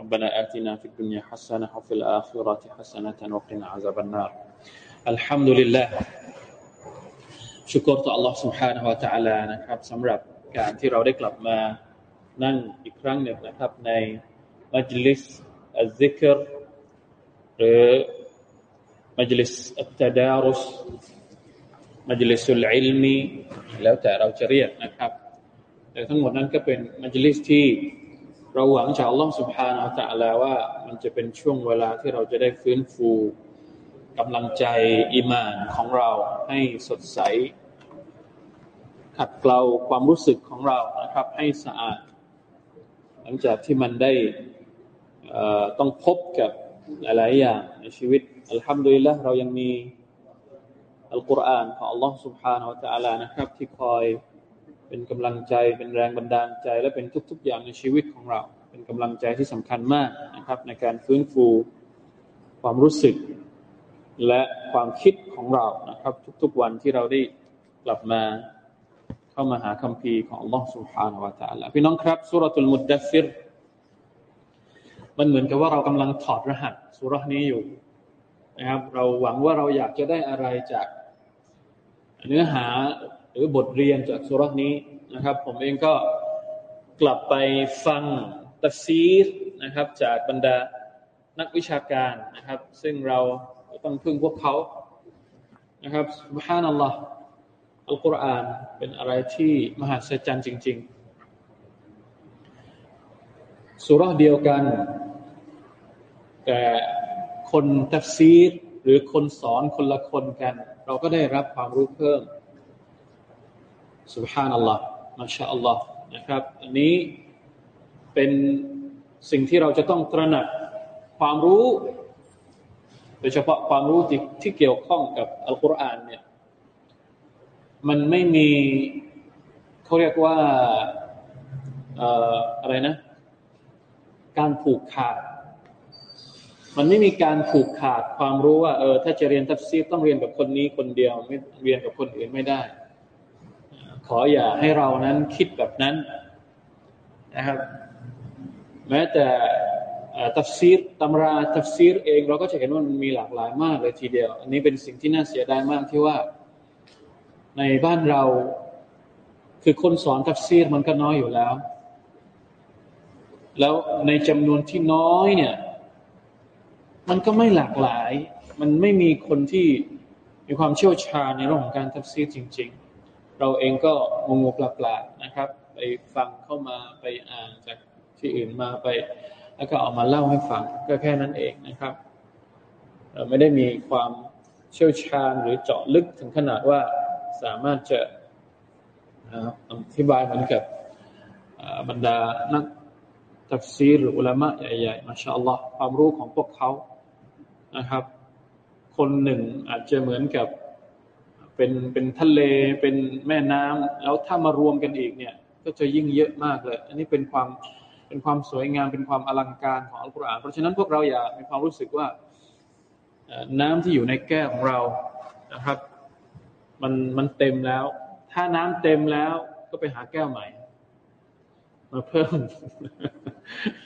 ربنا آتنا في الدنيا حسنة وفي الآخرة حسنة وقنا عذاب النار الحمد لله ชุกรต่อ Allah سبحانه และ تعالى นะครับสำหรับการที่เราได้กลับมานั่งอีกครั้งหนึ่งนะครับในมัจลิสอัลซิกรหรือมัจลิสอัตตดารุสมัจลิสุลอิลมีแล้วแต่เราจะเรียกนะครับแต่ทั้งหมดนั้นก็เป็นมัจลิสที่ เราหวังจากอัลลอฮฺสุบฮานาอัลลอฮฺว่ามันจะเป็นช่วงเวลาที่เราจะได้ฟื้นฟูกำลังใจอิมานของเราให้สดใส ขัดเกลาความรู้สึกของเรานะครับ ให้สะอาด หลังจากที่มันได้ต้องพบกับหลายๆอย่างในชีวิตอัลฮัมดุลิลละเรายังมีอัลกุรอานของอัลลอฮฺ سبحانه และ تعالى นะครับ ที่คอย เป็นกำลังใจเป็นแรงบันดาลใจ และเป็นทุก ๆ อย่างในชีวิตของเรา เป็นกำลังใจที่สำคัญมากนะครับ ในการฟื้นฟูความรู้สึก และความคิดของเรานะครับ ทุกๆวันที่เราได้กลับมาเข้ามาหาคำพีของ Allah سبحانه และ تعالى พี่น้องครับสุรทูลมุดดัฟฟิรมันเหมือนกับว่าเรากำลังถอดรหัสสุรนี้อยู่นะครับ เราหวังว่าเราอยากจะได้อะไรจากเนื้อหา หรือบทเรียนจากสุรษนี้นะครับ ผมเองก็กลับไปฟังตัฟซีรนะครับ จากบรรดานักวิชาการนะครับ ซึ่งเราต้องพึ่งพวกเขานะครับสุบฮานัลลอฮ์อัลกุรอานเป็นอะไรที่มหัศจรรย์จริง ๆ สุรษเดียวกัน แต่คนตัฟซีรหรือคนสอนคนละคนกัน เราก็ได้รับความรู้เพิ่ม สุบฮานัลลอฮ์มาชาอัลลอฮ์นะครับ อันนี้เป็นสิ่งที่เราจะต้องตระหนักความรู้โดยเฉพาะความรู้ที่ที่เกี่ยวข้องกับอัลกุรอานเนี่ยมันไม่มีเขาเรียกว่าอะไรนะ การผูกขาด มันไม่มีการผูกขาดความรู้ว่าเออถ้าจะเรียนทัฟซีต้องเรียนกับคนนี้คนเดียวไม่เรียนกับคนอื่นไม่ได้ ขออย่าให้เรานั้นคิดแบบนั้นนะครับ แม้แต่ตัฟซีรตำราตัฟซีรเองเราก็จะเห็นว่ามันมีหลากหลายมากเลยทีเดียว อันนี้เป็นสิ่งที่น่าเสียดายมากที่ว่า ในบ้านเราคือคนสอนตัฟซีรมันก็น้อยอยู่แล้ว แล้วในจำนวนที่น้อยเนี่ย มันก็ไม่หลากหลาย มันไม่มีคนที่มีความเชี่ยวชาญในเรื่องของการทัฟซีรจริง ๆ เราเองก็งงปลาๆนะครับ ไปฟังเข้ามาไปอ่านจากที่อื่นมาไป แล้วก็เอามาเล่าให้ฟังก็แค่นั้นเองนะครับเราไม่ได้มีความเชี่ยวชาญหรือเจาะลึกถึงขนาดว่าสามารถจะอธิบายเหมือนกับบรรดานักตัฟซีรหรืออุลามะใหญ่ๆมาชาอัลลอฮ์ความรู้ของพวกเขานะครับ คนหนึ่งอาจจะเหมือนกับ เป็นเป็นทะเลเป็นแม่น้ำแล้วถ้ามารวมกันอีกเนี่ย ก็จะยิ่งเยอะมากเลย อันนี้เป็นความเป็นความสวยงามเป็นความอลังการของอัลกุรอานเพราะฉะนั้นพวกเราอย่ามีความรู้สึกว่าน้ำที่อยู่ในแก้วของเรานะครับ มันมันเต็มแล้ว ถ้าน้ำเต็มแล้วก็ไปหาแก้วใหม่ มาเพิ่ม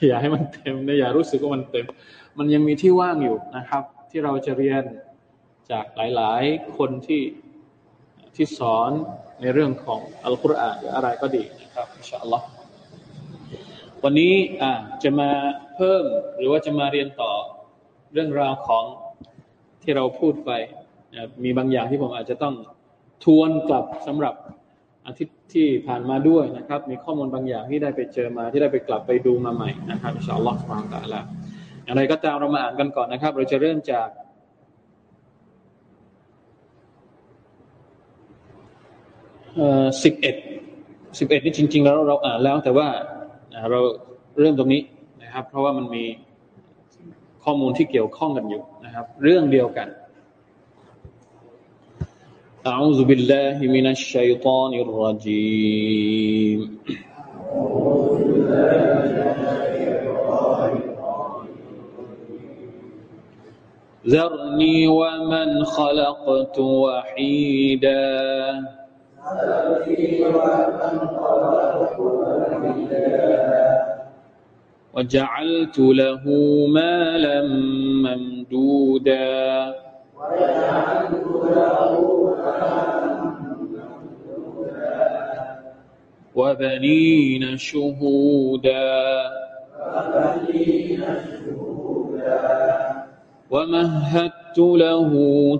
อย่าให้มันเต็มนะอย่ารู้สึกว่ามันเต็ม มันยังมีที่ว่างอยู่นะครับ ที่เราจะเรียนจากหลาย ๆ คนที่ ที่สอนในเรื่องของอัลกุรอานหรืออะไรก็ดีนะครับอินชาอัลลอฮ์วันนี้อ่าจะมาเพิ่มหรือว่าจะมาเรียนต่อเรื่องราวของที่เราพูดไปมีบางอย่างที่ผมอาจจะต้องทวนกลับสำหรับอาทิตย์ที่ผ่านมาด้วยนะครับ มีข้อมูลบางอย่างที่ได้ไปเจอมาที่ได้ไปกลับไปดูมาใหม่นะครับอินชาอัลลอฮ์สุบฮานตะละอย่างไรก็ตามเรามาอ่านกันก่อนนะครับ เราจะเริ่มจาก สิบเอ็ดสิบเอ็ดนี่จริงๆแล้วเราอ่านแล้ว แต่ว่าเราเริ่มตรงนี้นะครับ เพราะว่ามันมี ข้อมูลที่เกี่ยวข้องกันอยู่นะครับ เรื่องเดียวกัน أعوذ بالله من الشيطان الرجيم ذرني ومن خلقت وحيدا وجعلت له مالا ممدودا. وبنين شهودا. ومهدت له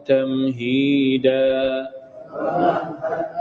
تمهيدا.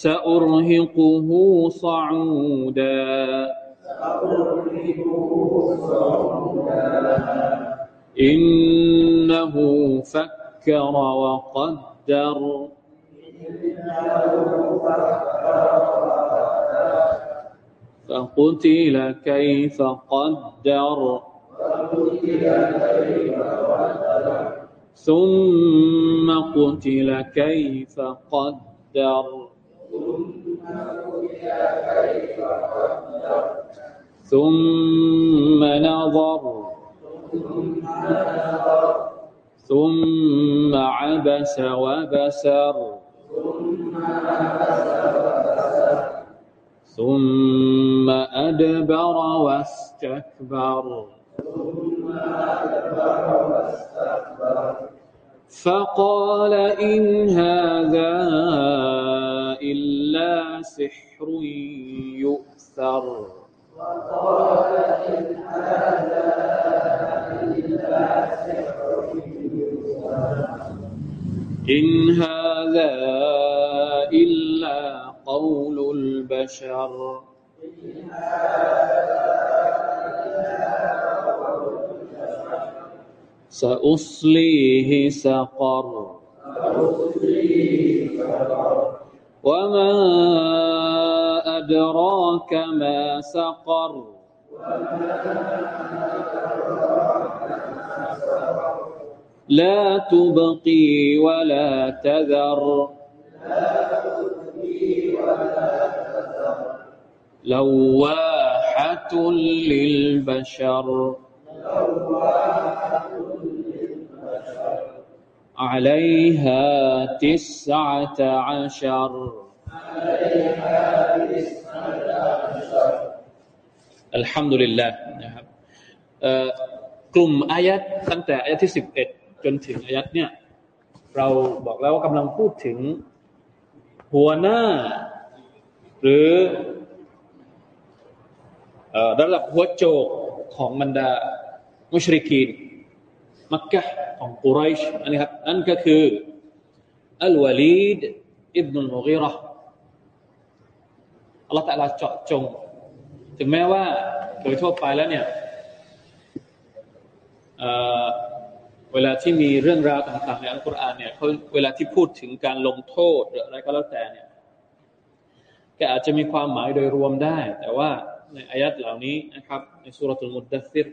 سأرهقه صعودا. إنه فكر وقدر. فقتل كيف قدر. ثم قتل كيف قدر. ثم نظر. ثم عبس وبسر. ثم أدبر واستكبر. فقال إن هذا إلا سحر يؤثر. إن هذا إلا قول البشر. سأصليه سقر. وما أدراك ما سقر لا تبقي ولا تذر لواحة للبشر عليها تسعة عشر الحمد لله นะครับกลุ่มอายัดตั้งแต่อายัดที่สิบเอ็ดจนถึงอายัดเนี่ย เราบอกแล้วว่ากำลังพูดถึงหัวหน้า หรือระดับหัวโจกของบรรดามุชริกีน มักกะของกุไรชอันนี้ครับนั่นก็คืออัลวาลีดอิบนุลมุกีระอัลลอฮฺตะลาเจาะจง ถึงแม้ว่าโดยทั่วไปแล้วเนี่ยเวลาที่มีเรื่องราวต่างๆในอัลกุรอานเนี่ยเขาเวลาที่พูดถึงการลงโทษหรืออะไรก็แล้วแต่เนี่ยก็อาจจะมีความหมายโดยรวมได้ แต่ว่าในอายัดเหล่านี้นะครับ ในสุรทูลมุดดัซิร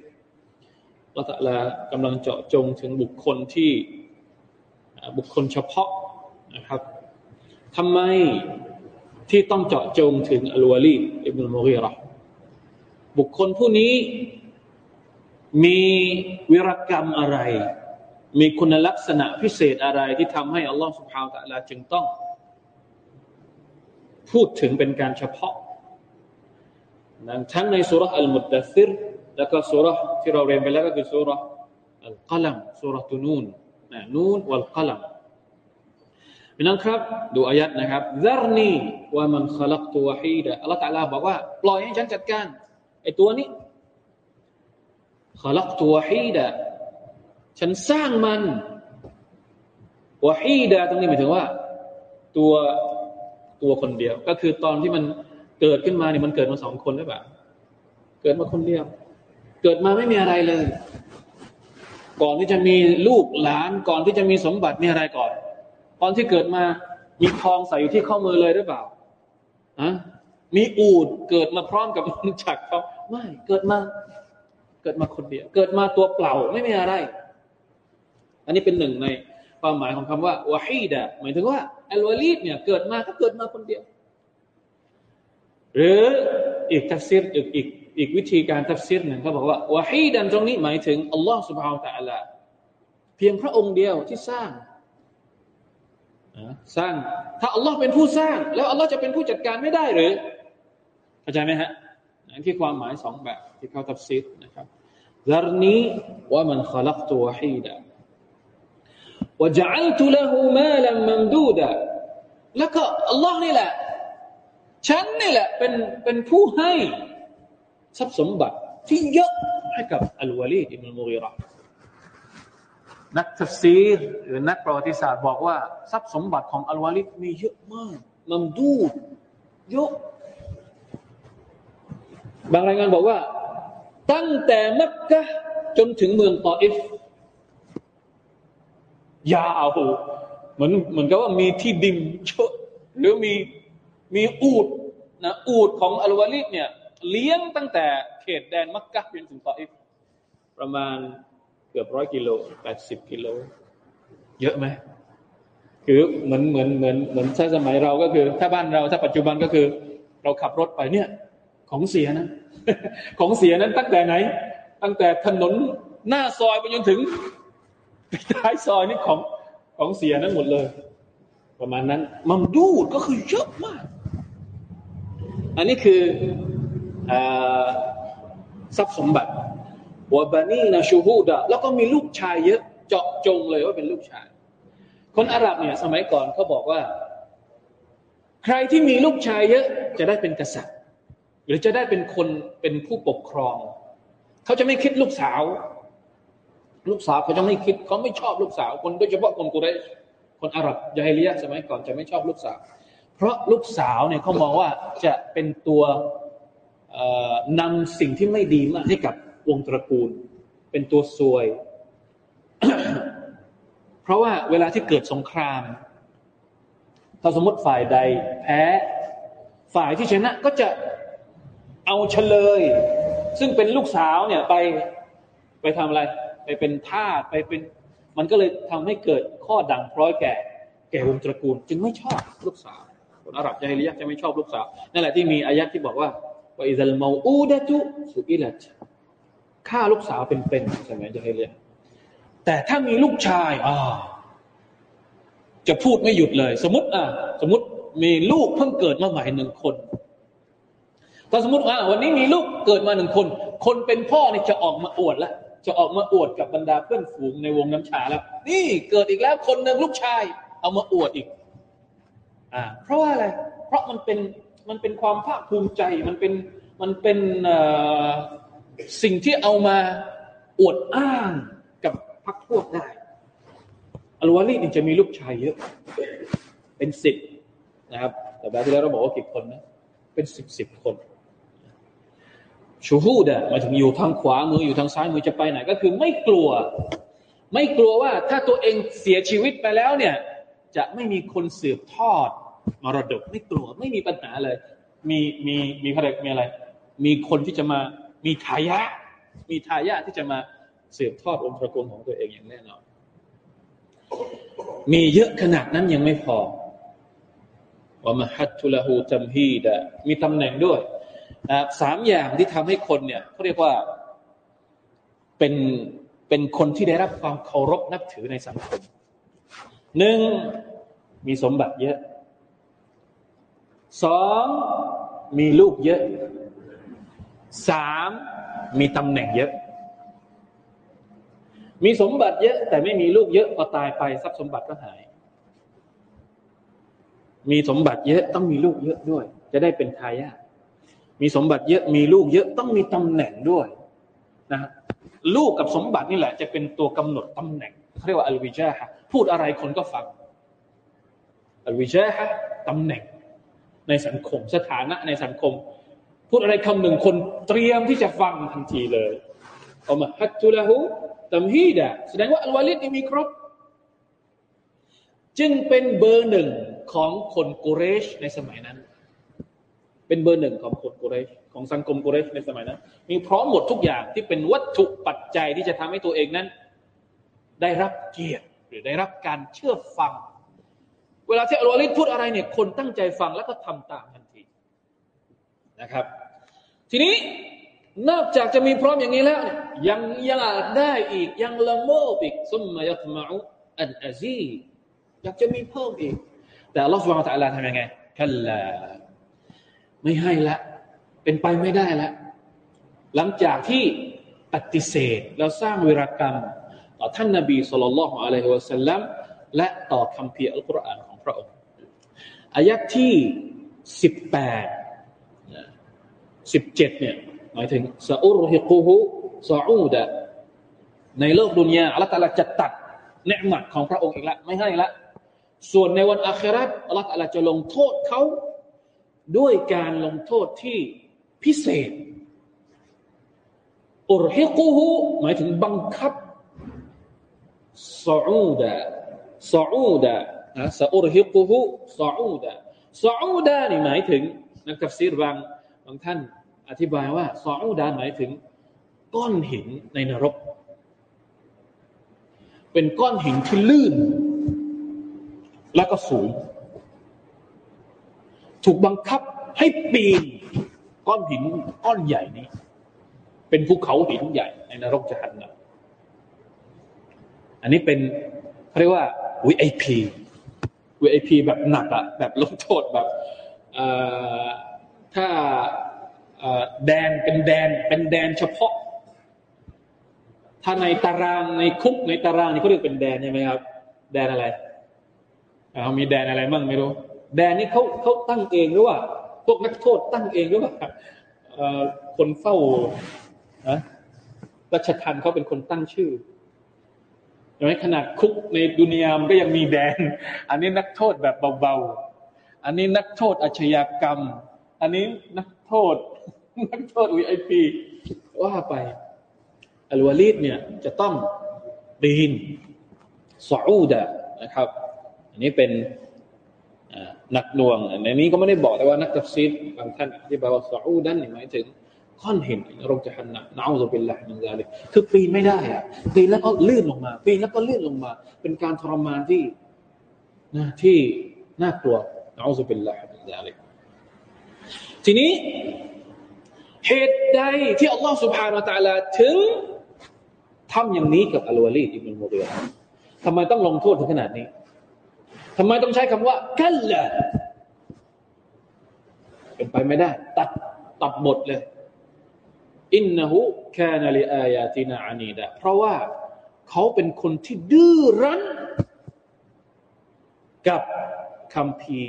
ละตะลากำลังเจาะจงถึงบุคคลที่บุคคลเฉพาะนะครับทำไมที่ต้องเจาะจงถึงอัลวาลีอิบนุลมุกีรอบุคคลผู้นี้มีวิรกรรมอะไร มีคุณลักษณะพิเศษอะไรที่ทำให้อัลลอฮฺสุบฮาวตะลาจึงต้อง พูดถึงเป็นการเฉพาะนั้นทั้งในสุรษอัลมุดดัซิร แล้วก็สุรษที่เราเรียนไปแล้วก็คือสุรษอัลกัลัมสุรษตุนูนนะนูนวัลกัลัมพี่น้องครับ ดูอายัดนะครับซารนีว่ามันขลักตัวฮีดะอัลลอฮฺตะลาบอกว่า ปล่อยให้ฉันจัดการไอตัวนี้ขลักตัวฮีดะฉันสร้างมันวะฮีดะตรงนี้หมายถึงว่า ตัวตัวคนเดียว ก็คือตอนที่มันเกิดขึ้นมาเนี่ยมันเกิดมาสองคนหรือเปล่าเกิดมาคนเดียว เกิดมาไม่มีอะไรเลย ก่อนที่จะมีลูกหลาน ก่อนที่จะมีสมบัติมีอะไรก่อน ตอนที่เกิดมามีทองใส่อยู่ที่ข้อมือเลยหรือเปล่าอะมีอูดเกิดมาพร้อมกับมันจักเขาไม่เกิดมา เกิดมาคนเดียว เกิดมาตัวเปล่าไม่มีอะไร อันนี้เป็นหนึ่งในความหมายของคำว่าวะฮีดะหมายถึงว่าอัลวาลีดเนี่ยเกิดมาก็เกิดมาคนเดียว หรืออีกทัฟซีรอีกอีก อีกวิธีการทัฟซีรหนึ่งเขาบอกว่าวะฮีดันตรงนี้หมายถึงอัลลอฮ์สุบฮาวตะอัลาเพียงพระองค์เดียวที่สร้างสร้าง ถ้าอัลลอฮ์เป็นผู้สร้าง แล้วอัลลอฮ์จะเป็นผู้จัดการไม่ได้หรือเข้าใจไหมฮะนั่นที่ความหมายสองแบบที่เขาทับซิดนะครับดารนี้ว่ามันขลักตัวฮีดะว่าจะอัลตุละหูมาลัมันดูดะแล้วก็อัลลอฮ์นี่แหละ ฉันนี่แหละเป็นเป็นผู้ให้ ทรัพย์สมบัติที่เยอะให้กับอัลวาลีดอิบนุมูกีระนักทัฟซีรหรือนักประวัติศาสตร์บอกว่า ทรัพย์สมบัติของอัลวาลีดมีเยอะมากมัมดูดเยอะบางรายงานบอกว่า ตั้งแต่มักกะจนถึงเมืองตออิฟยาวเหมือนเหมือนกับว่ามีที่ดินเยอะหรือมีมีอูดนะอูดของอัลวาลิดเนี่ย เลี้ยงตั้งแต่เขตแดนมักกะจนถึงตออิฟประมาณเกือบร้อยกิโลแปดสิบกิโล เยอะไหมคือเหมือนเหมือนเหมือนเหมือนถ้าสมัยเราก็คือ ถ้าบ้านเราถ้าปัจจุบันก็คือ เราขับรถไปเนี่ย ของเสียนะ ของเสียนั้นตั้งแต่ไหน ตั้งแต่ถนนหน้าซอยไปจนถึงท้ายซอยนี่ของของเสียนั้นหมดเลย ประมาณนั้น มัมดูดก็คือเยอะมาก อันนี้คือ ทรัพย์สมบัติวบานีนาชูฮูดะแล้วก็มีลูกชายเยอะเจาะจงเลยว่าเป็นลูกชาย คนอาหรับเนี่ยสมัยก่อนเขาบอกว่า ใครที่มีลูกชายเยอะจะได้เป็นกษัตริย์ หรือจะได้เป็นคนเป็นผู้ปกครอง เขาจะไม่คิดลูกสาว ลูกสาวเขาจะไม่คิดเขาไม่ชอบลูกสาว คนโดยเฉพาะคนกุเรชคนอาหรับยาฮิลียะสมัยก่อนจะไม่ชอบลูกสาว เพราะลูกสาวเนี่ยเขามองว่าจะเป็นตัว นำสิ่งที่ไม่ดีมาให้กับวงตระกูล เป็นตัวซวย เพราะว่าเวลาที่เกิดสงคราม ถ้าสมมติฝ่ายใด แพ้ ฝ่ายที่ชนะก็จะเอาเฉลย ซึ่งเป็นลูกสาวเนี่ยไปไปทำอะไร ไปเป็นทาสไปเป็นมันก็เลยทำให้เกิดข้อดังพร้อยแก่ แก่วงตระกูล จึงไม่ชอบลูกสาวคนอาหรับจาฮิลียะจะไม่ชอบลูกสาวนั่นแหละที่มีอายัดที่บอกว่า ว่าอิซัลมาอูดะตุสุอิลัตฆ่าลูกสาวเป็นๆใช่ไหมจาฮิลียะแต่ถ้ามีลูกชายอ่าจะพูดไม่หยุดเลย สมมติอะสมมติมีลูกเพิ่งเกิดมาใหม่หนึ่งคนถ้าสมมติว่าวันนี้มีลูกเกิดมาหนึ่งคน คนเป็นพ่อเนี่ยจะออกมาอวดแล้วจะออกมาอวดกับบรรดาเพื่อนฝูงในวงน้ำชาแล้ว นี่เกิดอีกแล้วคนหนึ่งลูกชาย เอามาอวดอีก อ่า เพราะว่าอะไร เพราะมันเป็น มันเป็นความภาคภูมิใจ มันเป็นมันเป็นสิ่งที่เอามาอวดอ้างกับพรรคพวกได้อัลวาลีนี่จะมีลูกชายเยอะ เป็นสิบนะครับ แต่แบบที่แล้วเราบอกว่ากี่คนนะ เป็นสิบสิบคนชูฮูดะมาถึงอยู่ทางขวามืออยู่ทางซ้ายมือจะไปไหน ก็คือไม่กลัว ไม่กลัวว่าถ้าตัวเองเสียชีวิตไปแล้วเนี่ย จะไม่มีคนสืบทอด มรดกไม่กลัวไม่มีปัญหาเลย มีมีมีอะไรมีอะไร มีคนที่จะมามีทายาทมีทายาทที่จะมาสืบทอดองค์ตระกูลของตัวเองอย่างแน่นอนมีเยอะขนาดนั้นยังไม่พอว่ามาฮัตทุลหูจัมฮีดะมีตำแหน่งด้วยสามอย่างที่ทำให้คนเนี่ยเขาเรียกว่าเป็นเป็นคนที่ได้รับความเคารพนับถือในสังคมหนึ่งมีสมบัติเยอะ สองมีลูกเยอะสามมีตำแหน่งเยอะ มีสมบัติเยอะแต่ไม่มีลูกเยอะพอตายไปทรัพย์สมบัติก็หาย มีสมบัติเยอะต้องมีลูกเยอะด้วย จะได้เป็นทายาทมีสมบัติเยอะมีลูกเยอะต้องมีตำแหน่งด้วยนะลูกกับสมบัตินี่แหละ จะเป็นตัวกำหนดตำแหน่งเรียกว่าอัลวิจาฮะพูดอะไรคนก็ฟังอัลวิจาฮะตำแหน่ง ในสังคม สถานะในสังคม พูดอะไรคำหนึ่งคนเตรียมที่จะฟังทันทีเลยเอามาฮัตตุละหูตัมฮีดะแสดงว่าอัลวาลิดนี่มีครบ จึงเป็นเบอร์หนึ่งของคนกุเรชในสมัยนั้น เป็นเบอร์หนึ่งของคนกุเรชของสังคมกุเรชในสมัยนั้น มีพร้อมหมดทุกอย่างที่เป็นวัตถุปัจจัยที่จะทำให้ตัวเองนั้น ได้รับเกียรติหรือได้รับการเชื่อฟัง เวลาที่อัลวาลิดพูดอะไรเนี่ยคนตั้งใจฟังแล้วก็ทำตามทันทีนะครับ ทีนี้นอกจากจะมีพร้อมอย่างนี้แล้วเนี่ยยังยังอาจได้อีกยังละโมบอีกซุมมายัตมาอุอันอาซีอยากจะมีเพิ่มอีก แต่อัลลอฮฺสุบฮานตะลาทำยังไงคัลลาไม่ให้ละ เป็นไปไม่ได้ละ หลังจากที่ปฏิเสธแล้วสร้างวิรกรรม ต่อท่านนบีสุลต่านละฮ์อะลัยฮิวะสัลลัมและต่อคำเพียอัลกุรอานของ ระองค์อายัดที่สิบแปดสิบเจ็ดเนี่ยหมายถึงซาอุรฮิกูฮุซาอูดะในโลกดุนยาอัลลอฮฺตะลาจะตัดเนืหมัดของพระองค์อีกแล้วไม่ให้ละส่วนในวันอาคราตอัลลอฮฺตะลาจะลงโทษเขาด้วยการลงโทษที่พิเศษอุรฮิกูฮุหมายถึงบังคับصعودا صعودا นะ سأرهقه صعودا صعودا นี่หมายถึงนักตัฟซีรบางบางท่านอธิบายว่าصعودا หมายถึง ก้อนหินในนรก เป็นก้อนหินที่ลื่น แล้วก็สูง ถูกบังคับให้ปีนก้อนหินก้อนใหญ่นี้ เป็นภูเขาหินใหญ่ในนรกจะหันนะอันนี้เป็นเรียกว่า VIP VIP แบบหนักอะแบบลงโทษแบบถ้าแดนเป็นแดนเป็นแดนเฉพาะ ถ้าในตารางในคุกในตารางนี่เขาเรียกเป็นแดนใช่ไหมครับ แดนอะไรเขามีแดนอะไรมั่งไม่รู้ แดนนี้เขาเขาตั้งเองหรือว่า พวกนักโทษตั้งเองหรือว่าคนเฝ้านะรัชทันเขาเป็นคนตั้งชื่อ อย่างไรขนาดคุกในดุนยามก็ยังมีแดน อันนี้นักโทษแบบเบาๆ อันนี้นักโทษอาชญากรรม อันนี้นักโทษ นักโทษวีไอพีว่าไปอัลวาลีดเนี่ยจะต้องปีนซาอูดะนะครับ อันนี้เป็นหนักนวงในนี้ก็ไม่ได้บอกแต่ว่านักตัฟซีดบางท่านที่บอกว่าซาอูดันหมายถึง ก้อนหินนรกจะหันนะนาอูซุบิลลาฮิมินซาลิกคือปีนไม่ได้อะปีนแล้วก็ลื่นลงมา ปีนแล้วก็ลื่นลงมา เป็นการทรมานที่นะที่น่ากลัว نعوذ بالله من ذلك ทีนี้เหตุใดที่อัลลอฮฺ سبحانه وتعالى ถึงทำอย่างนี้กับอัลวาลีอิบนุมุรีทำไมต้องลงโทษถึงขนาดนี้ทำไมต้องใช้คำว่ากัลละเป็นไปไม่ได้ ตัดตัดบทเลย อินนหูแค่นาลีอายาตินาอานีดะเพราะว่าเขาเป็นคนที่ดื้อรั้น กับคำพี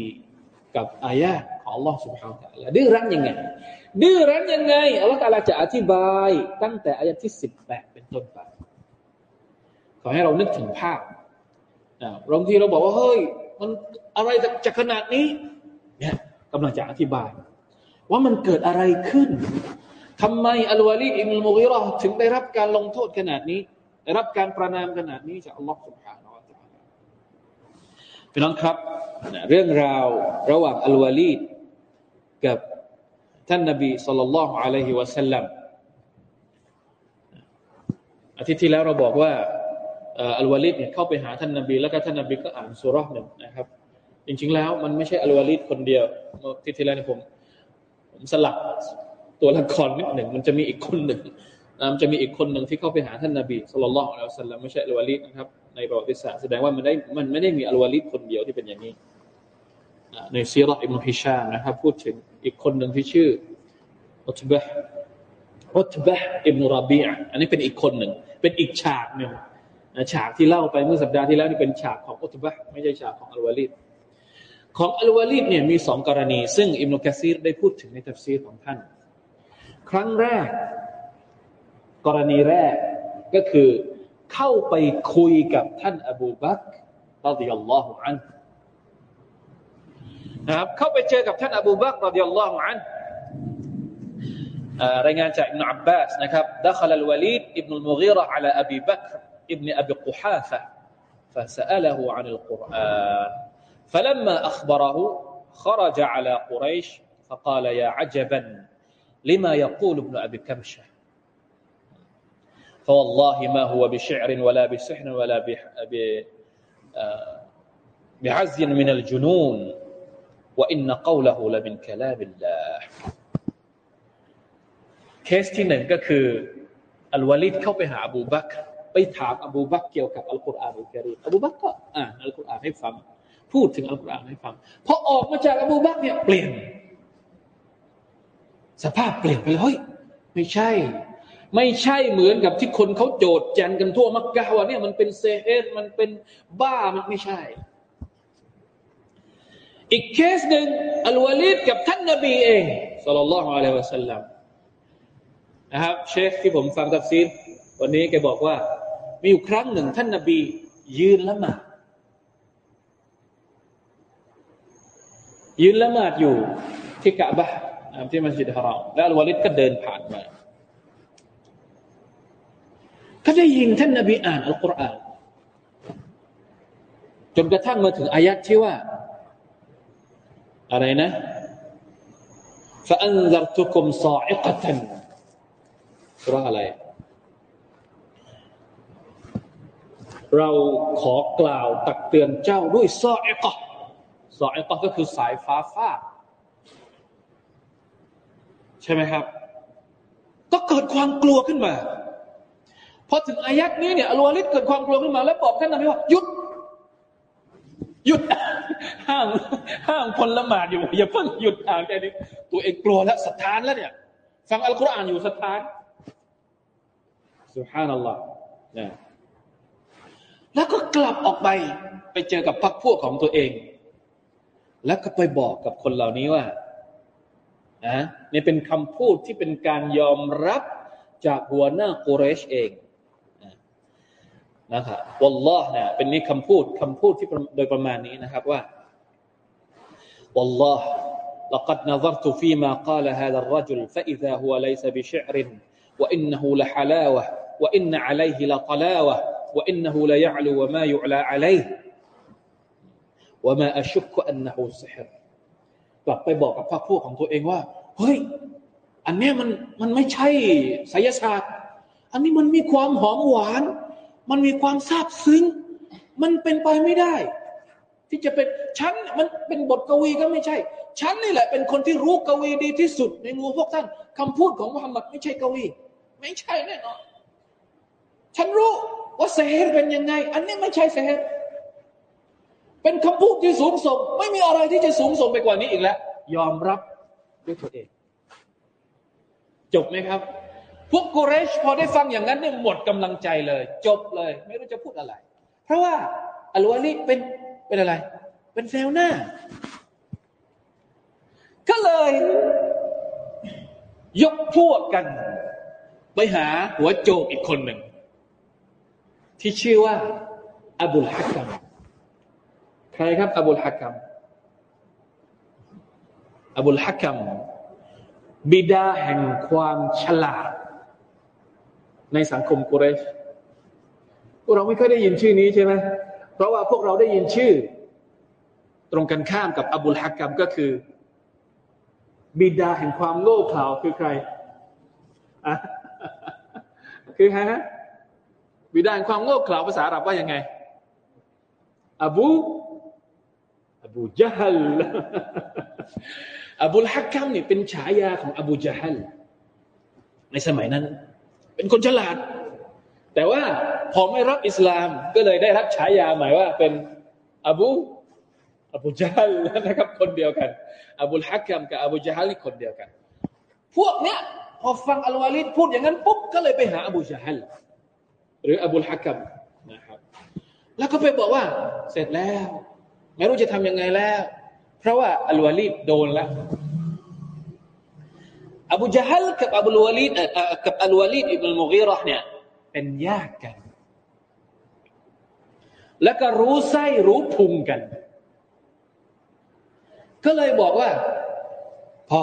กับอายะของ Allah سبحانه และ تعالى ดื้อรั้นยังไงดื้อรั้นยังไงอัลลอฮฺตาลาจะอธิบายตั้งแต่อายะที่สิบแปดเป็นต้นไปขอให้เรานึกถึงภาพนะบางทีเราบอกว่าเฮ้ยมันอะไรจะขนาดนี้เนี่ยกำลังจะอธิบาย ว่ามันเกิดอะไรขึ้น ทำไมอัลวาลีอิมุลมุกิรอถึงได้รับการลงโทษขนาดนี้ได้รับการประนามขนาดนี้จากอัลลอฮฺ سبحانه และ تعالى พี่น้องครับเรื่องราวระหว่างอัลวาลีดกับท่านนบีสุลต่านละฮ์อะลัยฮิวะสัลลัมอาทิตย์ที่แล้วเราบอกว่าอัลวาลิดเนี่ยเข้าไปหาท่านนบีแล้วก็ท่านนบีก็อ่านสุรษหนึ่งนะครับ จริงๆแล้วมันไม่ใช่อัลวาลิดคนเดียวอาทิตย์ที่แล้วผมผมสลับ ตัวละครนิดหนึ่ง มันจะมีอีกคนหนึ่งมันจะมีอีกคนหนึ่งที่เข้าไปหาท่านนบีสุลต่านละฮ์อะลัยฮิวสัลลัมไม่ใช่อัลวาลิดนะครับ ในประวัติศาสตร์แสดงว่ามันได้มันไม่ได้มีอัลวาลิดคนเดียวที่เป็นอย่างนี้ในซีรออิบนุฮิชามนะครับ พูดถึงอีกคนหนึ่งที่ชื่ออุตบะอุตบะอิบนุรบีอันนี้เป็นอีกคนหนึ่ง เป็นอีกฉากหนึ่งฉากที่เล่าไปเมื่อสัปดาห์ที่แล้วนี่เป็นฉากของอุตบะไม่ใช่ฉากของอัลวาลิดของอัลวาลิดเนี่ยมีสองกรณี ซึ่งอิบนุกะซีรได้พูดถึงในตัฟซีรของท่าน ครั้งแรก กรณีแรก ก็คือเข้าไปคุยกับท่านอบูบักรดิยัลลอฮุอันนะครับเข้าไปเจอกับท่านอบูบักรดิยัลลอฮุอันรายงานจากอิบนุอับบาสนะครับ دخل الوليد ابن المغيرة على أبي بكر ابن أبي قحافة فسأله عن القرآن فلما أخبره خرج على قريش فقال يا عجبا لما يقول ابن أبي كبشة فوالله ما هو بشعر ولا بسحر ولا بعزي من الجنون وإن قوله لمن كلام الله เคสที่หนึ่งก็คืออัลวาลิดเข้าไปหาอบูบักไปถามอบูบักเกี่ยวกับอัลกุรอานอัลกิรีอบูบักก็อ่านอัลกุรอานให้ฟังพูดถึงอัลกุรอานให้ฟังพอออกมาจากอบูบักเนี่ยเปลี่ยน สภาพเปลี่ยนไปเลยเฮ้ยไม่ใช่ ไม่ใช่เหมือนกับที่คนเขาโจษจันกันทั่วมักกะฮ์ว่าเนี่ยมันเป็นسحر มันเป็นบ้ามันไม่ใช่ อีกเคสหนึ่งอัลวาลิดกับท่านนบีเอง صلى الله عليه وسلم นะครับเชคที่ผมฟังตัฟซีรวันนี้แกบอกว่า มีอยู่ครั้งหนึ่งท่านนบี ยืนละหมาดยืนละหมาดอยู่ที่กะบะ ที่มัสยิดฮารอมแล้วอัลวาลิดก็เดินผ่านมาก็ได้ยินท่านนบีอ่านอัลกุรอานจนกระทั่งมาถึงอายัดที่ว่า อะไรนะ فأنذرتكم صاعقة สุราอะไร เราขอกล่าวตักเตือนเจ้าด้วยซอเอกะซอเอกะก็คือสายฟ้าฟาดใ ช่ไหมครับ ก็เกิดความกลัวขึ้นมา พอถึงอายัดนี้เนี่ยอัลวาลิดเกิดความกลัวขึ้นมา แล้วบอกท่านนบีว่าหยุด หยุด ห้ามห้ามคนละหมาดอยู่ อย่าเพิ่งหยุดอ่านแค่นี้ตัวเองกลัวแล้วสถานแล้วเนี่ย ฟังอัลกุรอานอยู่สถานสุฮานัลลอฮ์นะแล้วก็กลับออกไปไปเจอกับพรรคพวกของตัวเอง แล้วก็ไปบอกกับคนเหล่านี้ว่า นะนี่เป็นคำพูดที่เป็นการยอมรับจากหัวหน้ากุเรชเองนะครับวัลลอฮ์เนี่ยเป็นนี้คำพูดคำพูดที่โดยประมาณนี้นะครับว่า والله لقد نظرت فيما قال هذا الرجل فإذا هو ليس بشعر وإنه لحلاوة وإن عليه لطلاوة وإنه ليعلو وما يعلى عليه وما أشك أنه سحر กลับไปบอกกับพรรคพวกของตัวเองว่า เฮ้ย อันนี้มันมันไม่ใช่ไสยศาสตร์ อันนี้มันมีความหอมหวาน มันมีความซาบซึ้ง มันเป็นไปไม่ได้ ที่จะเป็นฉันมันเป็นบทกวีก็ไม่ใช่ ฉันนี่แหละ เป็นคนที่รู้กวีดีที่สุดในหมู่พวกท่านคำพูดของมุฮัมมัดไม่ใช่กวี ไม่ใช่แน่นอนฉันรู้ว่าเซฮ์เป็นยังไง อันนี้ไม่ใช่เซฮ์ เป็นคำพูดที่สูงส่ง ไม่มีอะไรที่จะสูงส่งไปกว่านี้อีกแล้ว ยอมรับด้วยตัวเอง จบไหมครับ พวกกุเรชพอได้ฟังอย่างนั้นเนี่ยหมดกำลังใจเลย จบเลย ไม่รู้จะพูดอะไร เพราะว่าอัลวาลีเป็นเป็นอะไร เป็นแนวหน้า ก็เลย ยกพวกกัน ไปหาหัวโจกอีกคนหนึ่ง ที่ชื่อว่า อบุลฮักกัม ใครครับอบุลฮักกัมอบุลฮักกัมบิดาแห่งความฉลาด ในสังคมกุเรชพวกเราไม่เคยได้ยินชื่อนี้ใช่ไหมเพราะว่าพวกเราได้ยินชื่อ ตรงกันข้ามกับอบุลฮักกัมก็คือ บิดาแห่งความโง่เขลาคือใครคือใครฮะบิดาแห่งความโง่เขลาภาษาอาหรับว่ายังไงอบู อบูจฮัลอบูลฮักกัมนี่เป็นฉายาของอบูจฮัลในสมัยนั้น เป็นคนฉลาด แต่ว่าพอไม่รับอิสลามก็เลยได้รับฉายาหมายว่าเป็นอบูอบูจฮัลนะครับ คนเดียวกันอบูลฮักกัมกับอบูจฮัลนี่คนเดียวกัน พวกเนี้ยพอฟังอัลวาลิดพูดอย่างนั้นปุ๊บก็เลยไปหาอบูจฮัลหรืออบุลฮักกัมนะครับ แล้วก็ไปบอกว่า เสร็จแล้ว ไม่รู้จะทำยังไงแล้ว เพราะว่าอัลวาลีดโดนแล้วอบูจฮัลกับอบูลวาลีดกับอัลวาลีดอิบนุมุกีรอห์เนี่ยเป็นญาติกัน แล้วก็รู้ไส้รู้พุงกัน ก็เลยบอกว่า พอ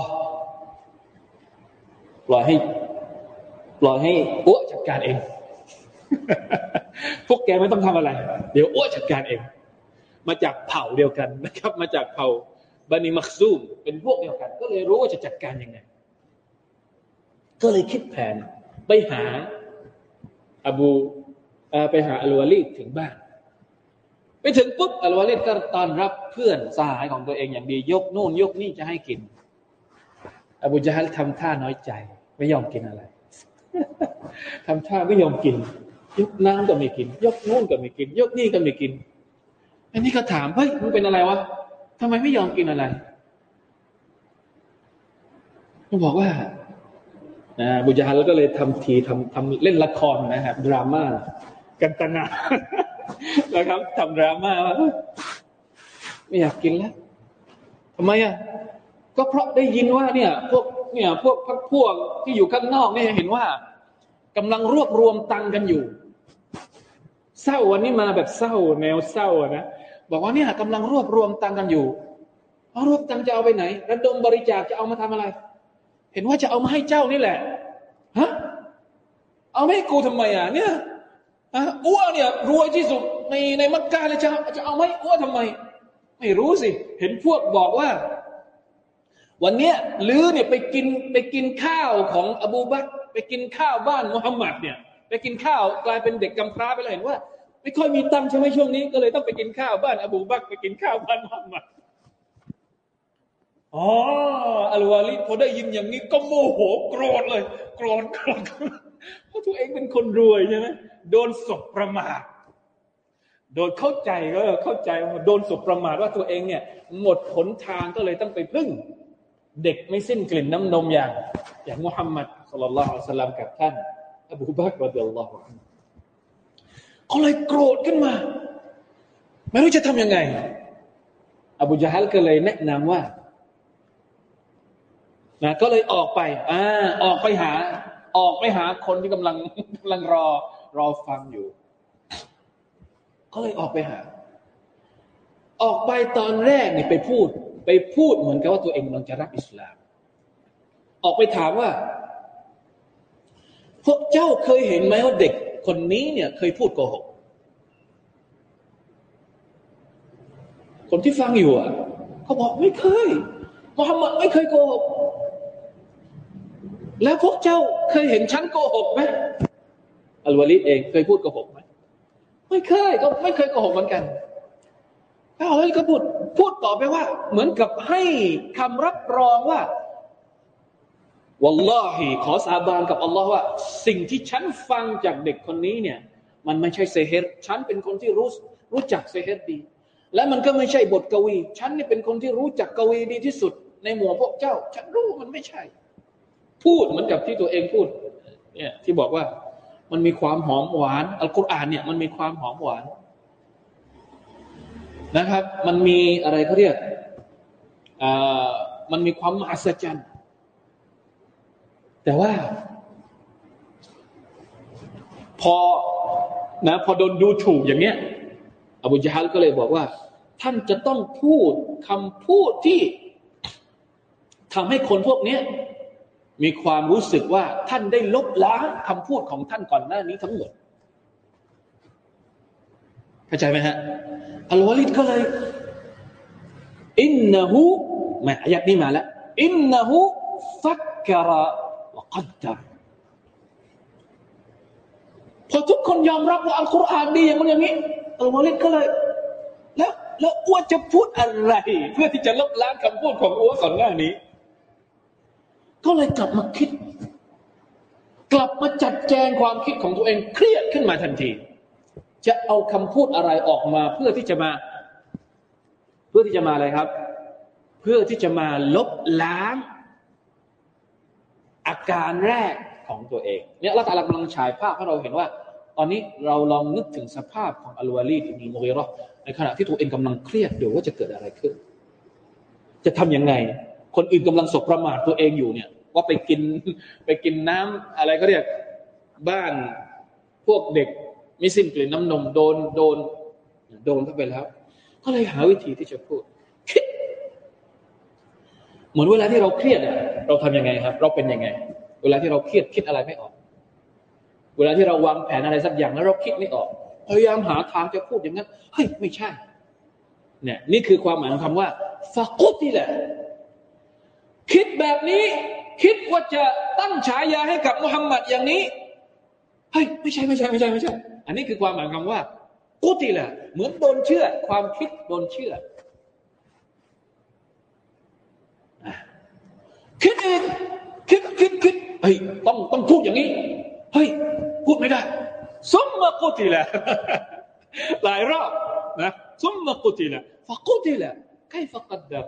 ปล่อยให้ปล่อยให้อ้วจัดการเอง พวกแกไม่ต้องทำอะไร เดี๋ยวอ้วจัดการเอง มาจากเผ่าเดียวกันนะครับ มาจากเผ่าบันิมักซูมเป็นพวกเดียวกัน ก็เลยรู้ว่าจะจัดการยังไง ก็เลยคิดแผนไปหาอบูไปหาอัลวาลีดถึงบ้าน ไปถึงปุ๊บอัลวาลีดก็ต้อนรับเพื่อนสหายของตัวเองอย่างดี ยกโน่นยกนี่จะให้กิน อบูจาฮัลทำท่าน้อยใจ ไม่ยอมกินอะไรทำท่าไม่ยอมกิน ยกน้ำก็ไม่กิน ยกโน่นก็ไม่กิน ยกนี่ก็ไม่กิน อันนี้ก็ถามเฮ้ยมันเป็นอะไรวะทำไมไม่ยอมกินอะไรเขาบอกว่านะบุญญาแล้วก็เลยทำทีทำทำเล่นละครนะครับดราม่ากันตนานะครับทำดราม่าว่าไม่อยากกินแล้วทำไมอะก็เพราะได้ยินว่าเนี่ย พวกเนี่ย พวกพักพวกที่อยู่ข้างนอกเนี่ยเห็นว่ากำลังรวบรวมตังกันอยู่ เศร้าวันนี้มาแบบเศร้าแนวเศร้านะ บอกว่าเนี่ยกำลังรวบรวมตังกันอยู่เอารวบตังจะเอาไปไหนระดมบริจาคจะเอามาทำอะไร เห็นว่าจะเอามาให้เจ้านี่แหละฮะเอาไม่ให้กูทำไมอะเนี่ยฮะอ้วเนี่ยรวยที่สุดในในมักกะเลยจะจะเอาไม่อ้วทำไม ไม่รู้สิ เห็นพวกบอกว่า วันเนี้ยลือเนี่ยไปกินไปกินข้าวของอบูบักไปกินข้าวบ้านมุฮัมมัดเนี่ย ไปกินข้าวกลายเป็นเด็กกำพร้าไปเลยเห็นว่า ไม่ค่อยมีตังค์ใช่ไหมช่วงนี้ ก็เลยต้องไปกินข้าวบ้านอบูบักไปกินข้าวบ้านมุฮัมมัดอ๋ออัลวาลิดพอได้ยินอย่างนี้ก็โมโหโกรธเลย โกรธโกรธเพราะตัวเองเป็นคนรวยใช่ไหมโดนศพประมาทโดนเข้าใจก็เข้าใจโดนศพประมาทว่าตัวเองเนี่ย หมดหนทางก็เลยต้องไปพึ่ง เด็กไม่สิ้นกลิ่นน้ำนมอย่าง อย่างมุฮัมมัดสุลลัลลอฮุอะลัยฮิสลามกับท่าน อบูบักรอดิยัลลอฮุอันเขาเลยโกรธขึ้นมา ไม่รู้จะทำยังไง อบูจาฮัลก็เลยแนะนำว่านะก็เลยออกไป อ่า ออกไปหา ออกไปหาคนที่กำลังกำลังรอ รอฟังอยู่ ก็เลยออกไปหา ออกไปตอนแรกนี่ไปพูด ไปพูดเหมือนกับว่าตัวเองกำลังจะรับอิสลาม ออกไปถามว่า พวกเจ้าเคยเห็นไหมว่าเด็ก คนนี้เนี่ยเคยพูดโกหก คนที่ฟังอยู่อะเขาบอกไม่เคยมุฮัมมัดไม่เคยโกหก แล้วพวกเจ้าเคยเห็นฉันโกหกไหมอัลวาลิดเองเคยพูดโกหกไหมไม่เคยก็ไม่เคยโกหกเหมือนกันแล้วอัลวาลิดก็พูดพูดต่อไปว่า เหมือนกับให้คำรับรองว่า วัลลอฮีขอสาบานกับอัลลอฮ์ว่า สิ่งที่ฉันฟังจากเด็กคนนี้เนี่ย มันไม่ใช่เซเฮรฉันเป็นคนที่รู้รู้จักเซเฮรดี และมันก็ไม่ใช่บทกวี ฉันนี่เป็นคนที่รู้จักกวีดีที่สุด ในหมู่พวกเจ้า ฉันรู้มันไม่ใช่ พูดเหมือนกับที่ตัวเองพูดเนี่ยที่บอกว่ามันมีความหอมหวานอัลกุรอานเนี่ยมันมีความหอมหวานนะครับ มันมีอะไรเขาเรียกอ่ามันมีความมหัศจรรย์ แต่ว่า พอนะพอโดนดูถูกอย่างเนี้ยอบูจฮัลก็เลยบอกว่า ท่านจะต้องพูดคำพูดที่ทำให้คนพวกนี้มีความรู้สึกว่าท่านได้ลบล้างคำพูดของท่านก่อนหน้านี้ทั้งหมดเข้าใจไหมฮะอัลวาลิดก็เลย อินนะฮูมาอายัดนี้มาแล้วอินนะฮูฟักกะว กัดดรพอทุกคนยอมรับว่าอัลกุรอานดีอย่างนั้นอย่างนี้อัลวาลิดก็เลย แล้วแล้วอ้วจะพูดอะไร เพื่อที่จะลบล้างคำพูดของอ้วก่อนหน้านี้ ก็เลยกลับมาคิด กลับมาจัดแจงความคิดของตัวเองเครียดขึ้นมาทันที จะเอาคำพูดอะไรออกมา เพื่อที่จะมา เพื่อที่จะมาอะไรครับ เพื่อที่จะมาลบล้าง อาการแรกของตัวเองเนี่ยเราแตาลักำลังฉายภาพให้เราเห็นว่า ตอนนี้เราลองนึกถึงสภาพของอัลวาลีดอิบนุมุกีรอในขณะที่ตัวเองกำลังเครียดอยู่ว่าจะเกิดอะไรขึ้น จะทํำยังไง คนอื่นกำลังสบประมาทตัวเองอยู่เนี่ย ว่าไปกินไปกินน้ำอะไรก็เรียกบ้านพวกเด็กไม่สิ้นกลิ่นน้ำนมโดนโดนโดนเข้าไปแล้ว ก็เลยหาวิธีที่จะพูด คิด เหมือนเวลาที่เราเครียดเราทำยังไงครับ เราเป็นยังไง เวลาที่เราเครียดคิดอะไรไม่ออก เวลาที่เราวางแผนอะไรสักอย่างแล้วเราคิดไม่ออก พยายามหาทางจะพูดอย่างนั้นเฮ้ยไม่ใช่ เนี่ย นี่คือความหมายของคำว่าฟากุติแหละคิดแบบนี้ คิดว่าจะตั้งฉายาให้กับมุฮัมมัดอย่างนี้เฮ้ยไม่ใช่ไม่ใช่ไม่ใช่ไม่ใช่ อันนี้คือความหมายคำว่ากุติแหละเหมือนโดนเชื่อ ความคิดโดนเชื่อ คิดเองคิดคิดคิดเฮ้ยต้องต้องพูดอย่างนี้เฮ้ยพูดไม่ได้ซุมมากุติละหลายรอบนะซุมมากุติละฟะกุติละใครฟักัดดับ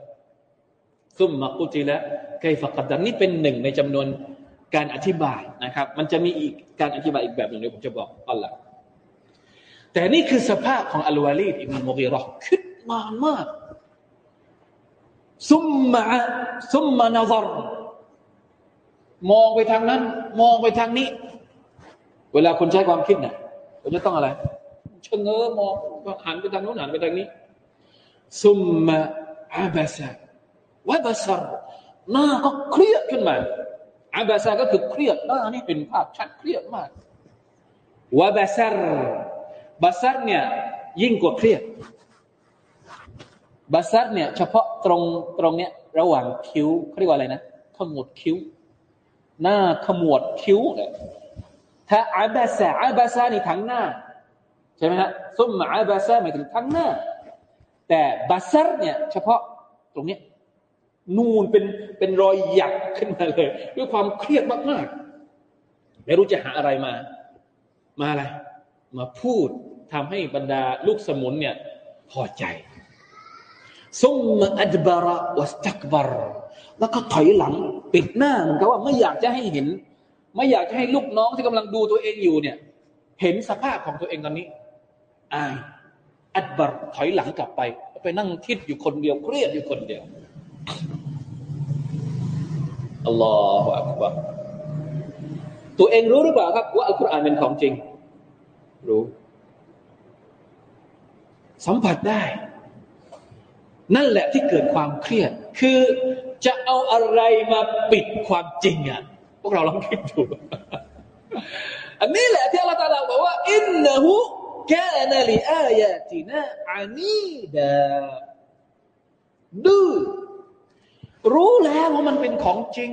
ซุมมากุติละใครฟักัดดับนี่เป็นหนึ่งในจำนวนการอธิบายนะครับ มันจะมีอีกการอธิบายอีกแบบหนึ่งเดี๋ยวผมจะบอกอัลละแต่นี่คือสภาพของอัลวาลีดอิบนุมุกีรอคิดนานมาก ซุมมาซุมมานาซรมองไปทางนั้น มองไปทางนี้ เวลาคนใช้ความคิดเนี่ยเราจะต้องอะไรชะเง้อมองหันไปทางโน้นหันไปทางนี้ ซุมมาอาบาซาวะบาซารหน้าก็เครียดขึ้นมาอาบาซาก็คือเครียดหน้านี่เป็นภาพชัดเครียดมากวะบาซารบาซารเนี่ยยิ่งกว่าเครียดบาซัดเนี่ยเฉพาะ ตรงตรงเนี้ย ระหว่างคิ้วเขาเรียกว่าอะไรนะขมวดคิ้ว หน้าขมวดคิ้วเนี่ยถ้าอาบาซาอาบาซานี่ทั้งหน้า ใช่ไหมฮะซุมอาบาซาหมายถึงทั้งหน้า แต่บาซัดเนี่ย เฉพาะตรงเนี้ยนูนเป็นเป็นรอยหยักขึ้นมาเลย ด้วยความเครียดมากๆไม่รู้จะหาอะไรมา มาอะไร มาพูดทำให้บรรดาลูกสมุนเนี่ย พอใจ ซุมอัดบาระวัสตักบารแล้วก็ถอยหลังปิดหน้าเหมือนกับว่าไม่อยากจะให้เห็น ไม่อยากจะให้ลูกน้องที่กำลังดูตัวเองอยู่เนี่ย เห็นสภาพของตัวเองตอนนี้อายอัดบารถอยหลังกลับไป ไปนั่งคิดอยู่คนเดียวเครียดอยู่คนเดียวอัลลอฮฺอักบารตัวเองรู้หรือเปล่าครับ ว่าอัลกุรอานเป็นของจริง รู้ สัมผัสได้ นั่นแหละที่เกิดความเครียด คือจะเอาอะไรมาปิดความจริงอะพวกเราลองคิดดู อันนี้แหละที่อัลลอฮฺตาลาบอกว่าอินนะฮุกานลิอายาตินาอานีดาดื้อรู้แล้วว่ามันเป็นของจริง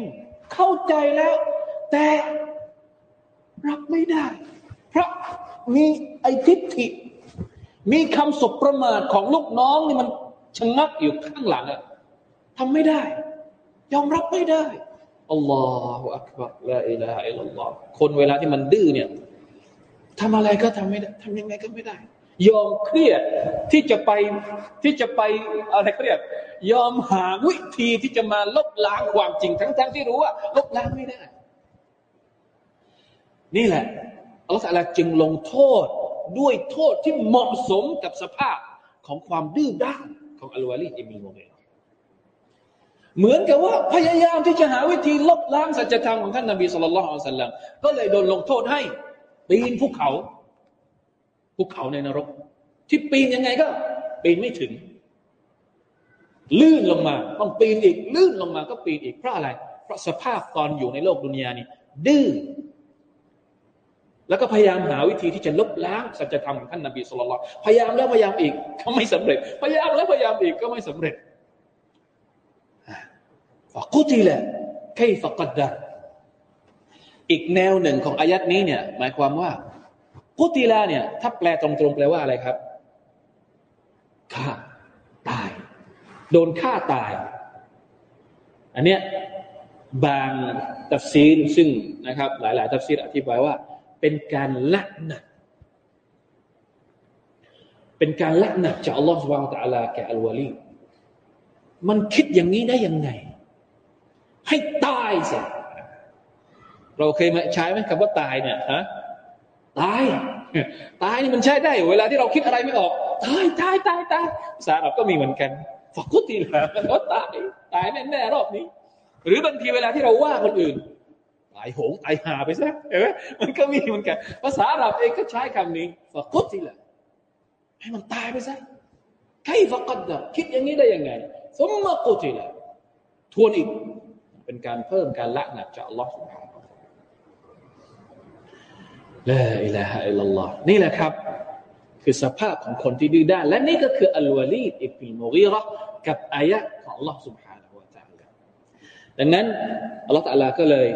เข้าใจแล้ว แต่รับไม่ได้ เพราะมีไอทิฏฐิ มีคำสบประมาทของลูกน้องนี่มัน ชะงักอยู่ข้างหลังอะทำไม่ได้ ยอมรับไม่ได้อัลลอฮฺอักบัรละอิลาอิลลอฮคนเวลาที่มันดื้อเนี่ยทำอะไรก็ทำไม่ได้ทำยังไงก็ไม่ได้ ยอมเครียดที่จะไปที่จะไปอะไรเครียดยอมหาวิธีที่จะมาลบล้างความจริงทั้งๆทที่รู้ว่า ลบล้างไม่ได้ นี่แหละอัลลอฮฺจึงลงโทษด้วยโทษที่เหมาะสมกับสภาพของความดื้อด้าน ของอัลวาลีอิบนุโมเมเหมือนกับว่าพยายามที่จะหาวิธีลบล้างสัจธรรมของท่านนบีสุลต่านละอัลสัลลัมก็เลยโดนลงโทษให้ปีนภูเขาภูเขาในนรก ที่ปีนยังไงก็ปีนไม่ถึง ลื่นลงมาต้องปีนอีกลื่นลงมาก็ปีนอีกเพราะอะไร เพราะสภาพตอนอยู่ในโลกดุนยานี้ดื้อ แล้วก็พยายามหาวิธีที่จะลบล้างสัจธรรมของท่านนบีสุลต่านพยายามแล้วพยายามอีกก็ไม่สำเร็จ พยายามแล้วพยายามอีกก็ไม่สำเร็จฟกุติละใครฟกัดดะอีกแนวหนึ่งของอายัดนี้เนี่ย หมายความว่า กุติลาเนี่ย ถ้าแปลตรงๆแปลว่าอะไรครับฆ่าตาย โดนฆ่าตาย อันเนี้ยบางตัฟซีรซึ่งนะครับ หลาย ๆ ตัฟซีรอธิบายว่า เป็นการละหนักเป็นการละหนักจากอัลลอฮฺสุบานตะอัลาแก่อัลวาลีมันคิดอย่างนี้ได้ยังไง ให้ตายสิเราเคยมาใช้ไหมคำว่าตายเนี่ยฮะตาย ตายนี่มันใช้ได้ เวลาที่เราคิดอะไรไม่ออก ตายตายตายตายภาษาเราก็มีเหมือนกันฝักุตีละก็ตาย ตายแน่แน่รอบนี้ หรือบางทีเวลาที่เราว่าคนอื่นายโหงตายหาไปซะเห็นไหมมันก็มีเหมือนกันภาษาอาหรับเองก็ใช้คำนี้ฟะกุติละให้มันตายไปซะใครฟะกัดดะคิดอย่างนี้ได้ยังไงสมมากุติละทวนอีก เป็นการเพิ่มการละหนักจากอัลลอฮ์ سبحانه ละอิลาฮะอิลลัลลอฮ์นี่แหละครับ คือสภาพของคนที่ดื้อด้านและนี่ก็คืออัลวาลีดอิบนุมุกีเราะห์กับอายะของ Allah سبحانه และ تعالى ดังนั้นอัลลอฮ์ تعالى ก็เลย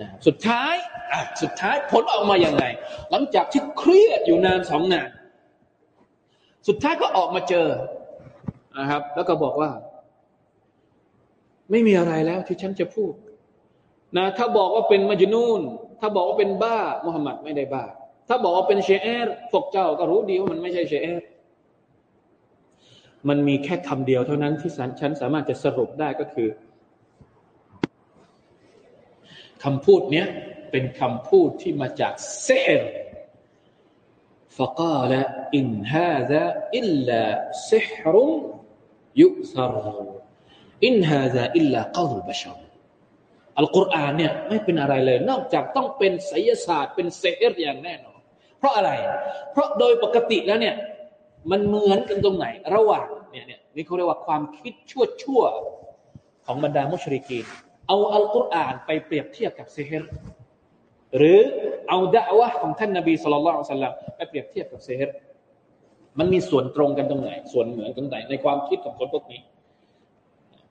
นะสุดท้ายอะสุดท้ายผลออกมาอย่างไง หลังจากที่เครียดอยู่นานสองนาน สุดท้ายก็ออกมาเจอนะครับ แล้วก็บอกว่า ไม่มีอะไรแล้วที่ฉันจะพูดนะถ้าบอกว่าเป็นمجنون ถ้าบอกว่าเป็นบ้ามุฮัมมัดไม่ได้บ้า ถ้าบอกว่าเป็น شعر พวกเจ้าก็รู้ดีว่ามันไม่ใช่ شعر มันมีแค่คำเดียวเท่านั้นที่ฉันสามารถจะสรุปได้ก็คือ คำพูดเนี้ยเป็นคำพูดที่มาจากเซฮร์ فقال إن هذا إلا سحر يؤثر إن هذا إلا قول البشر อัลกุรอานเนี่ยไม่เป็นอะไรเลย นอกจากต้องเป็นไสยศาสตร์เป็นเซฮร์อย่างแน่นอนเพราะอะไร เพราะโดยปกติแล้วเนี่ย มันเหมือนกันตรงไหน ระหว่างเนี่ยเนี่ยนี่เขาเรียกว่าความคิดชั่วชั่วของบรรดามุชริกีน เอาอัลกุรอานไปเปรียบเทียบกับเซฮร์หรือเอาดะวะของท่านนบีสุลต่านสัลลัมไปเปรียบเทียบกับเซฮร์มันมีส่วนตรงกันตรงไหน ส่วนเหมือนกันตรงไหนในความคิดของคนพวกนี้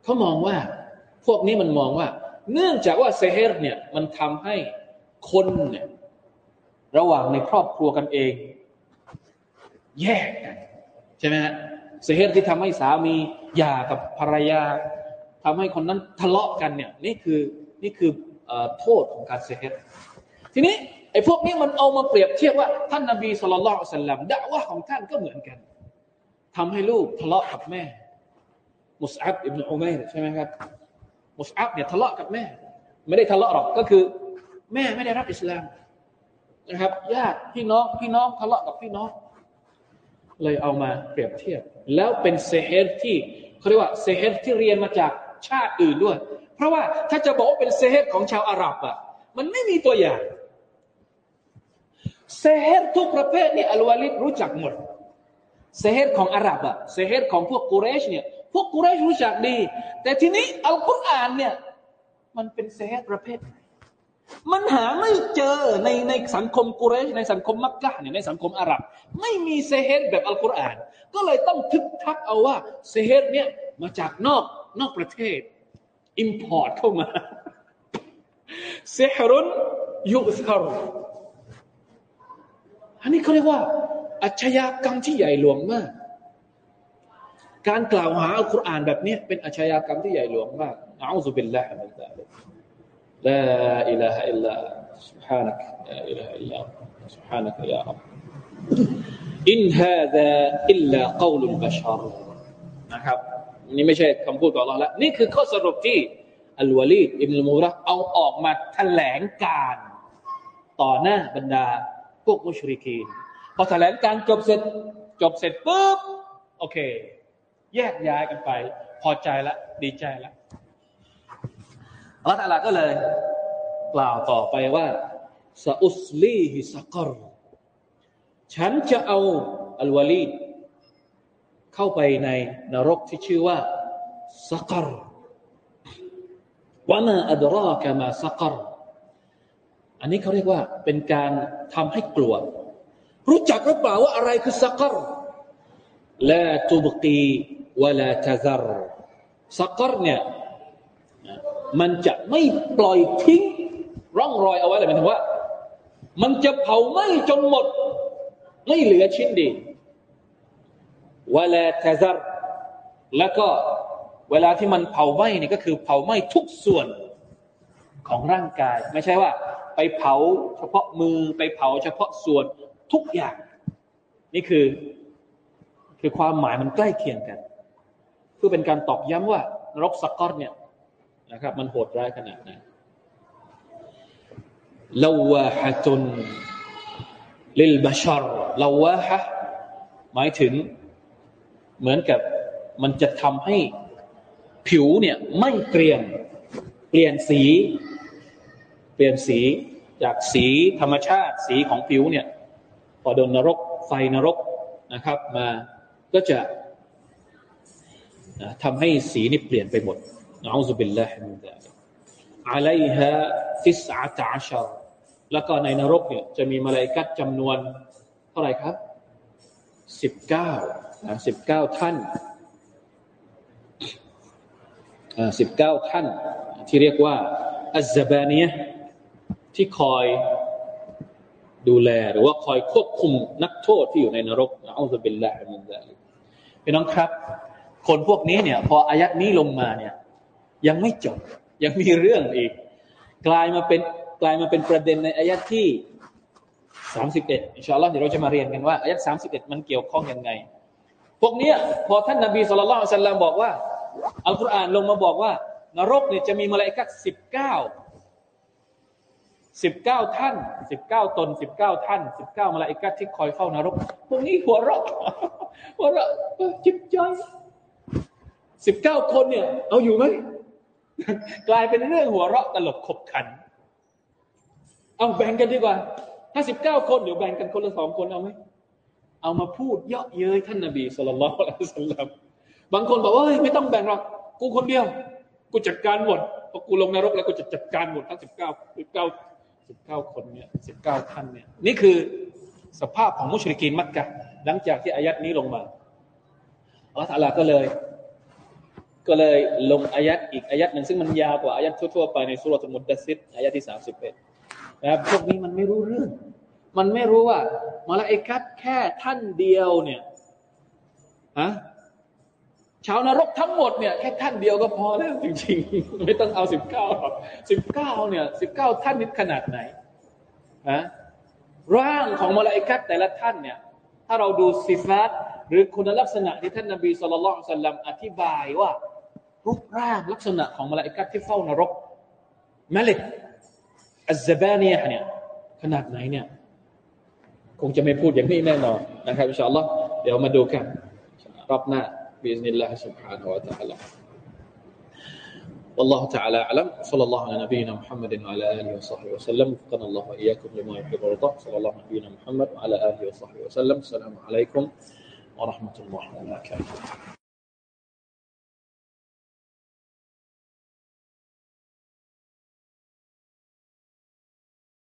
เขามองว่าพวกนี้มันมองว่า เนื่องจากว่าเซฮร์เนี่ยมันทำให้คนเนี่ยระหว่างในครอบครัวกันเอง แยกกันใช่ไหมฮะเซฮร์ที่ทำให้สามีหย่ากับภรรยา ทำให้คนนั้นทะเลาะกันเนี่ยนี่คือนี่คือโทษของการเซฮ์ทีนี้ไอ้พวกนี้มันเอามาเปรียบเทียบว่า ท่านนบีสุลต่านสัลลัมด่าว่าของท่านก็เหมือนกันทำให้ลูกทะเลาะกับแม่ มุสอับอิบนุอุมัยใช่ไหมครับมุสอับเนี่ยทะเลาะกับแม่ ไม่ได้ทะเลาะหรอกก็คือ แม่ไม่ได้รับอิสลามนะครับญาติพี่น้องพี่น้องทะเลาะกับพี่น้อง เลยเอามาเปรียบเทียบ แล้วเป็นเซฮ์ที่เขาเรียกว่าเซฮ์ที่เรียนมาจาก ชาติอื่นด้วย เพราะว่าถ้าจะบอกว่าเป็นเซฮ์ของชาวอาหรับอะมันไม่มีตัวอย่างเซฮ์ทุกประเภทนี่อัลวาลิดรู้จักหมดเซฮ์ของอาหรับอะเซฮ์ของพวกกุเรชเนี่ยพวกกุเรชรู้จักดี แต่ทีนี้อัลกุรอานเนี่ยมันเป็นเซฮ์ประเภทไหนมันหาไม่เจอในในสังคมกุเรชในสังคมมักกะเนี่ยในสังคมอาหรับ ไม่มีเซฮ์แบบอัลกุรอาน ก็เลยต้องทึกทักเอาว่าسحر เนี่ยมาจากนอก นอกประเทศอิมพอร์ตเข้ามาเซฮรุนยุสคารุอันนี้เขาเรียกว่าอาชญากรรมที่ใหญ่หลวงมาก การกล่าวหาอัลกุรอานแบบนี้เป็นอาชญากรรมที่ใหญ่หลวงมากอาอุบิลลาฮิมินซาลิกลาอิลาฮะอิลลา سبحانك لا إله إلا أنت سبحانك يا رب إن هذا إلا قول البشر นะครับ นี่ไม่ใช่คำพูดของเราแล้วนี่คือข้อสรุปที่อัลวาลีอิบนุมูระเอาออกมาแถลงการ ต่อหน้าบรรดาพวกมุชริกีนพอแถลงการจบเสร็จ จบเสร็จปุ๊บโอเค แยกย้ายกันไป พอใจละ ดีใจละอัลลอฮฺก็เลย กล่าวต่อไปว่าซาอุสลีฮิสักรฉันจะเอาอัลวาลี เข้าไปในนรกที่ชื่อว่าสักรว่ามาอัดรากามาสักรอันนี้เขาเรียกว่าเป็นการทำให้กลัว รู้จักหรือเปล่าว่าอะไรคือสักรลาตุบกีวลาทะซรสักรเนี่ยมันจะไม่ปล่อยทิ้ง ร่องรอยเอาไว้เลยหมายถึงว่า มันจะเผาไหม้จนหมด ไม่เหลือชิ้นดี วลาทะซรแล้วก็เวลาที่มันเผาไหม้นี่ก็คือเผาไหม้ทุกส่วนของร่างกาย ไม่ใช่ว่า ไปเผาเฉพาะมือไปเผาเฉพาะส่วนทุกอย่าง นี่คือ คือความหมายมันใกล้เคียงกัน เพื่อเป็นการตอกย้ำว่านรกสักกอรเนี่ยนะครับ มันโหดร้ายขนาดไหนลาวาฮะตุนลิลบชรลาวาฮะหมายถึง เหมือนกับมันจะทำให้ผิวเนี่ยไม่เกรียมเปลี่ยนสี เปลี่ยนสีจากสีธรรมชาติสีของผิวเนี่ย พอโดนนรกไฟนรกนะครับ มาก็จะทำให้สีนี่เปลี่ยนไปหมดนะอัลลอฮฺบิลลาฮิมินซาลิอะลัยฮะติสอาตาชรแล้วก็ในนรกเนี่ยจะมีมาลายกัดจำนวนเท่าไหร่ครับสิบเก้า สิบเก้าท่านสิบเก้าท่าน ที่เรียกว่าอัซบานียที่คอยดูแลหรือว่าคอยควบคุมนักโทษที่อยู่ในนรกنعوذ بالله من ذلك พี่น้องครับ คนพวกนี้เนี่ย พออายัดนี้ลงมาเนี่ย ยังไม่จบ ยังมีเรื่องอีก กลายมาเป็นกลายมาเป็นประเด็นในอายัดที่สามสิบเอ็ดإن شاء الله เดี๋ยวเราจะมาเรียนกันว่าอายัดสามสิบเอ็ดมันเกี่ยวข้องยังไง พวกเนี้ยพอท่านนบี صلى الله عليه وسلم บอกว่า อัลกุรอานลงมาบอกว่า นรกเนี่ยจะมีมาลายกัดสิบเก้าสิบเก้าท่านสิบเก้าตนสิบเก้าท่านสิบเก้ามาลาอิกัดที่คอยเฝ้านรก พวกนี้หัวเราะหัวเราะจิบใจสิบเก้าคนเนี่ย เอาอยู่ไหมกลายเป็นเรื่องหัวเราะตลกขบขัน เอาแบ่งกันดีกว่าถ้าสิบเก้าคนเดี๋ยวแบ่งกันคนละสองคนเอาไหม เอามาพูดเยาะเย้ยท่านนบีสุลต่านละสัลลัมบางคนบอกว่าเฮ้ยไม่ต้องแบ่งหรอกกูคนเดียว กูจัดการหมดพอกูลงนรกแล้วกูจะจัดการหมดทั้งสิบเก้าสิบเก้าสิบเก้าคนเนี่ยสิบเก้าท่านเนี่ยนี่คือสภาพของมุชริกีนมักกะหลังจากที่อายัดนี้ลงมาอัลลอฮฺก็เลย ก็เลยลงอายัดอีกอายัดหนึ่งซึ่งมันยาวกว่าอายัดทั่วๆไปในสุรษมุดดัซิดอายัดที่สามสิบเอ็ดนะครับพวกนี้มันไม่รู้เรื่อง มันไม่รู้ว่ามาลาอิกัดแค่ท่านเดียวเนี่ยฮะชาวนรกทั้งหมดเนี่ยแค่ท่านเดียวก็พอแล้วจริงๆ ไม่ต้องเอาสิบเก้าหรอกสิบเก้าเนี่ยสิบเก้าท่านนี้ขนาดไหนฮะร่างของมลาอิกัดแต่ละท่านเนี่ยถ้าเราดูสิฟัตหรือคุณลักษณะที่ท่านนบีสุลต่านสัลลัมอธิบายว่ารูปร่างลักษณะของมลาอิกัดที่เฝ้านรกملك الزبانية เนี่ยขนาดไหนเนี่ย คงจะไม่พูดอย่างนี้แน่นอนนะครับอินชาอัลลอฮ์เดี๋ยวมาดูกันรอบหน้า بإذن الله سبحانه وتعالى والله تعالى أعلم صلى الله على نبينا محمد وعلى آله وصحبه وسلم وفقنا الله وإياكم لما يحب ويرضى صلى الله على نبينا محمد وعلى آله وصحبه وسلم السلام عليكم ورحمة الله وبركاته